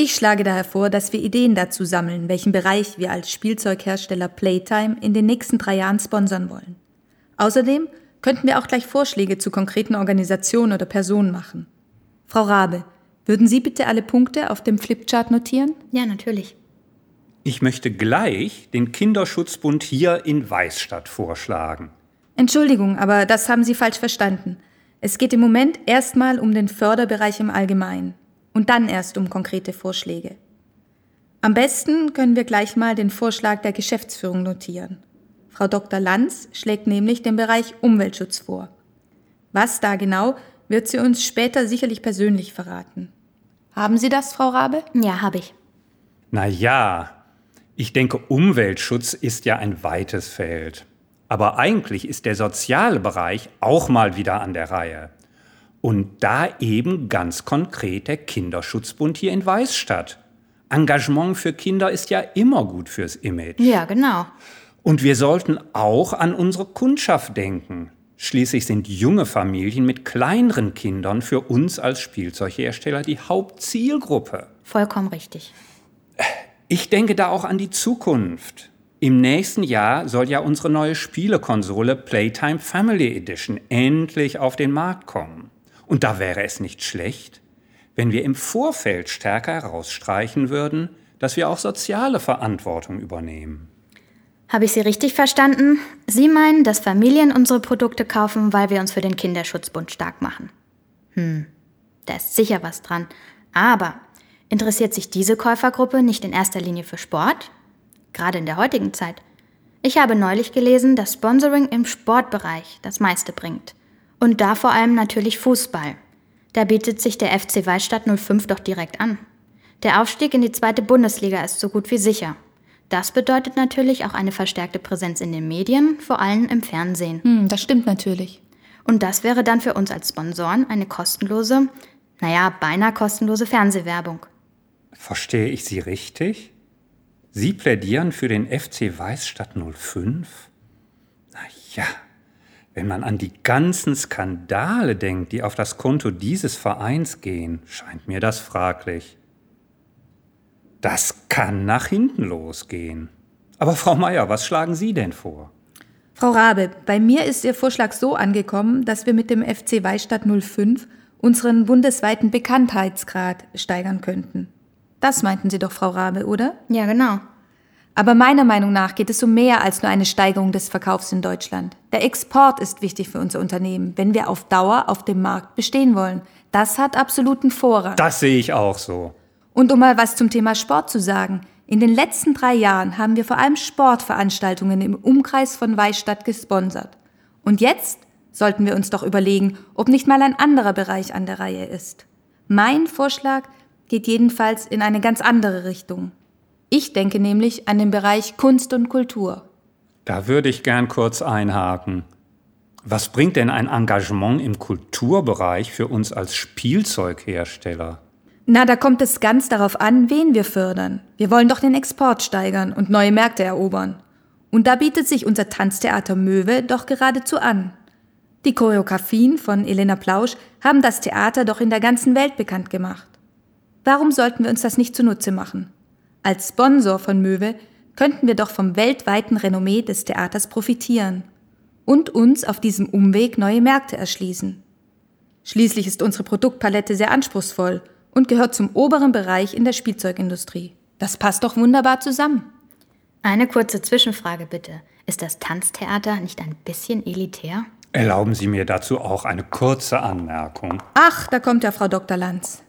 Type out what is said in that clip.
Ich schlage daher vor, dass wir Ideen dazu sammeln, welchen Bereich wir als Spielzeughersteller Playtime in den nächsten drei Jahren sponsern wollen. Außerdem könnten wir auch gleich Vorschläge zu konkreten Organisationen oder Personen machen. Frau Rabe, würden Sie bitte alle Punkte auf dem Flipchart notieren? Ja, natürlich. Ich möchte gleich den Kinderschutzbund hier in Weißstadt vorschlagen. Entschuldigung, aber das haben Sie falsch verstanden. Es geht im Moment erstmal um den Förderbereich im Allgemeinen und dann erst um konkrete Vorschläge. Am besten können wir gleich mal den Vorschlag der Geschäftsführung notieren. Frau Dr. Lanz schlägt nämlich den Bereich Umweltschutz vor. Was da genau, wird sie uns später sicherlich persönlich verraten. Haben Sie das, Frau Rabe? Ja, habe ich. Na ja, ich denke, Umweltschutz ist ja ein weites Feld. Aber eigentlich ist der soziale Bereich auch mal wieder an der Reihe. Und da eben ganz konkret der Kinderschutzbund hier in Weißstadt. Engagement für Kinder ist ja immer gut fürs Image. Ja, genau. Und wir sollten auch an unsere Kundschaft denken. Schließlich sind junge Familien mit kleineren Kindern für uns als Spielzeughersteller die Hauptzielgruppe. Vollkommen richtig. Ich denke da auch an die Zukunft. Im nächsten Jahr soll ja unsere neue Spielekonsole Playtime Family Edition endlich auf den Markt kommen. Und da wäre es nicht schlecht, wenn wir im Vorfeld stärker herausstreichen würden, dass wir auch soziale Verantwortung übernehmen. Habe ich Sie richtig verstanden? Sie meinen, dass Familien unsere Produkte kaufen, weil wir uns für den Kinderschutzbund stark machen. Hm, da ist sicher was dran. Aber interessiert sich diese Käufergruppe nicht in erster Linie für Sport? Gerade in der heutigen Zeit. Ich habe neulich gelesen, dass Sponsoring im Sportbereich das meiste bringt. Und da vor allem natürlich Fußball. Da bietet sich der FC Weißstadt 05 doch direkt an. Der Aufstieg in die zweite Bundesliga ist so gut wie sicher. Das bedeutet natürlich auch eine verstärkte Präsenz in den Medien, vor allem im Fernsehen. Hm, das stimmt natürlich. Und das wäre dann für uns als Sponsoren eine kostenlose, naja, beinahe kostenlose Fernsehwerbung. Verstehe ich Sie richtig? Sie plädieren für den FC Weißstadt 05? Na ja. Wenn man an die ganzen Skandale denkt, die auf das Konto dieses Vereins gehen, scheint mir das fraglich. Das kann nach hinten losgehen. Aber Frau Meier, was schlagen Sie denn vor? Frau Rabe, bei mir ist Ihr Vorschlag so angekommen, dass wir mit dem FC Weißstadt 05 unseren bundesweiten Bekanntheitsgrad steigern könnten. Das meinten Sie doch, Frau Rabe, oder? Ja, genau. Aber meiner Meinung nach geht es um mehr als nur eine Steigerung des Verkaufs in Deutschland. Der Export ist wichtig für unser Unternehmen, wenn wir auf Dauer auf dem Markt bestehen wollen. Das hat absoluten Vorrang. Das sehe ich auch so. Und um mal was zum Thema Sport zu sagen. In den letzten drei Jahren haben wir vor allem Sportveranstaltungen im Umkreis von Weißstadt gesponsert. Und jetzt sollten wir uns doch überlegen, ob nicht mal ein anderer Bereich an der Reihe ist. Mein Vorschlag geht jedenfalls in eine ganz andere Richtung. Ich denke nämlich an den Bereich Kunst und Kultur. Da würde ich gern kurz einhaken. Was bringt denn ein Engagement im Kulturbereich für uns als Spielzeughersteller? Na, da kommt es ganz darauf an, wen wir fördern. Wir wollen doch den Export steigern und neue Märkte erobern. Und da bietet sich unser Tanztheater Möwe doch geradezu an. Die Choreografien von Elena Plausch haben das Theater doch in der ganzen Welt bekannt gemacht. Warum sollten wir uns das nicht zunutze machen? Als Sponsor von Möwe könnten wir doch vom weltweiten Renommee des Theaters profitieren und uns auf diesem Umweg neue Märkte erschließen. Schließlich ist unsere Produktpalette sehr anspruchsvoll und gehört zum oberen Bereich in der Spielzeugindustrie. Das passt doch wunderbar zusammen. Eine kurze Zwischenfrage bitte. Ist das Tanztheater nicht ein bisschen elitär? Erlauben Sie mir dazu auch eine kurze Anmerkung. Ach, da kommt ja Frau Dr. Lanz.